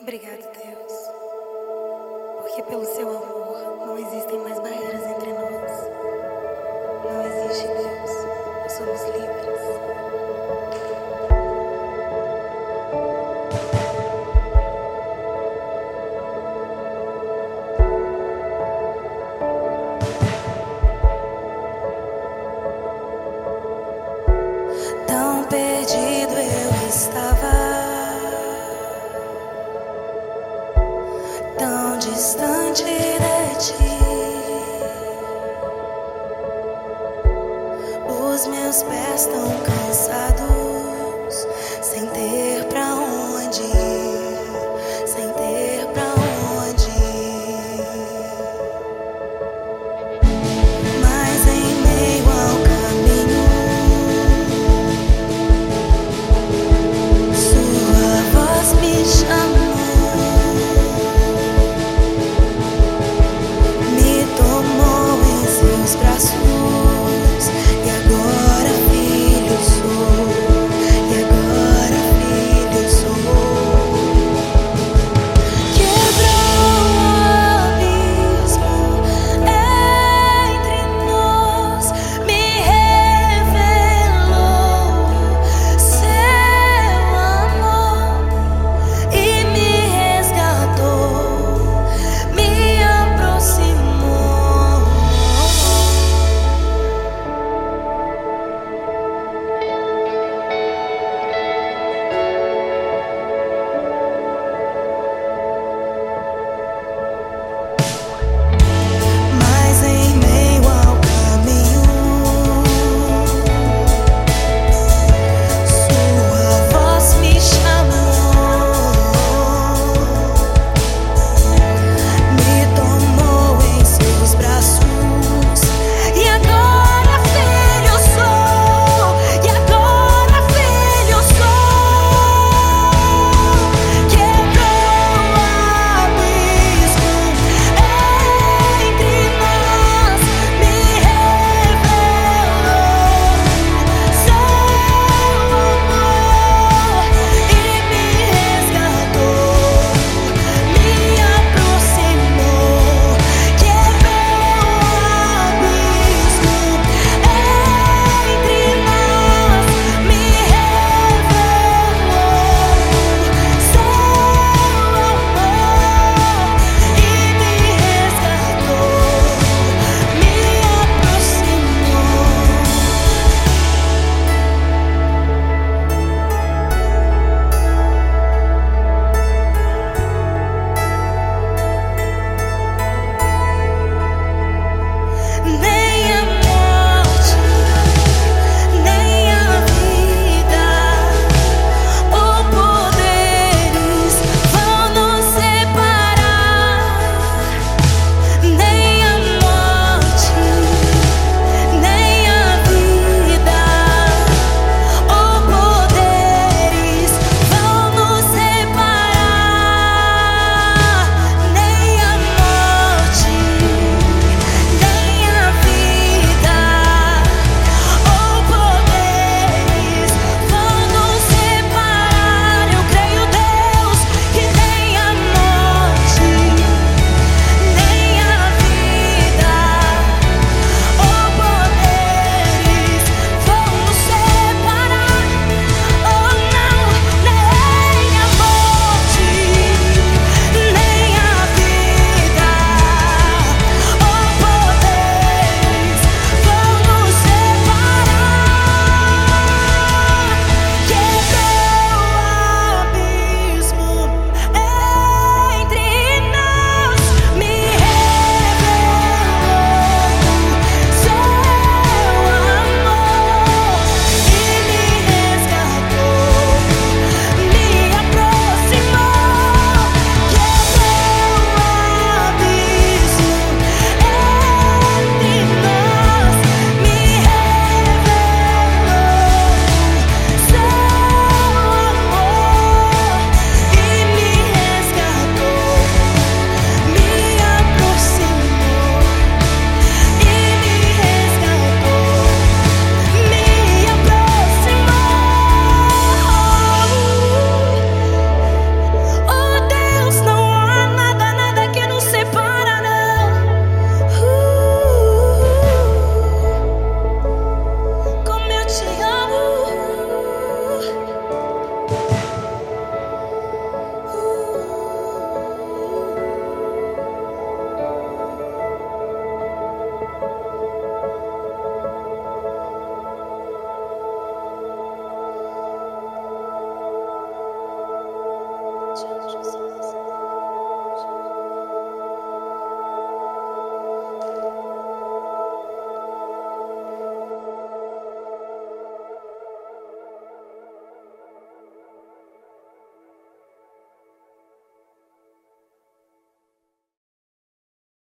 Obrigado, Deus. Porque pelo seu amor não existem mais barreiras entre nós. Não existe Deus. Somos livres. distante de ti. Os meus pés estão cansados.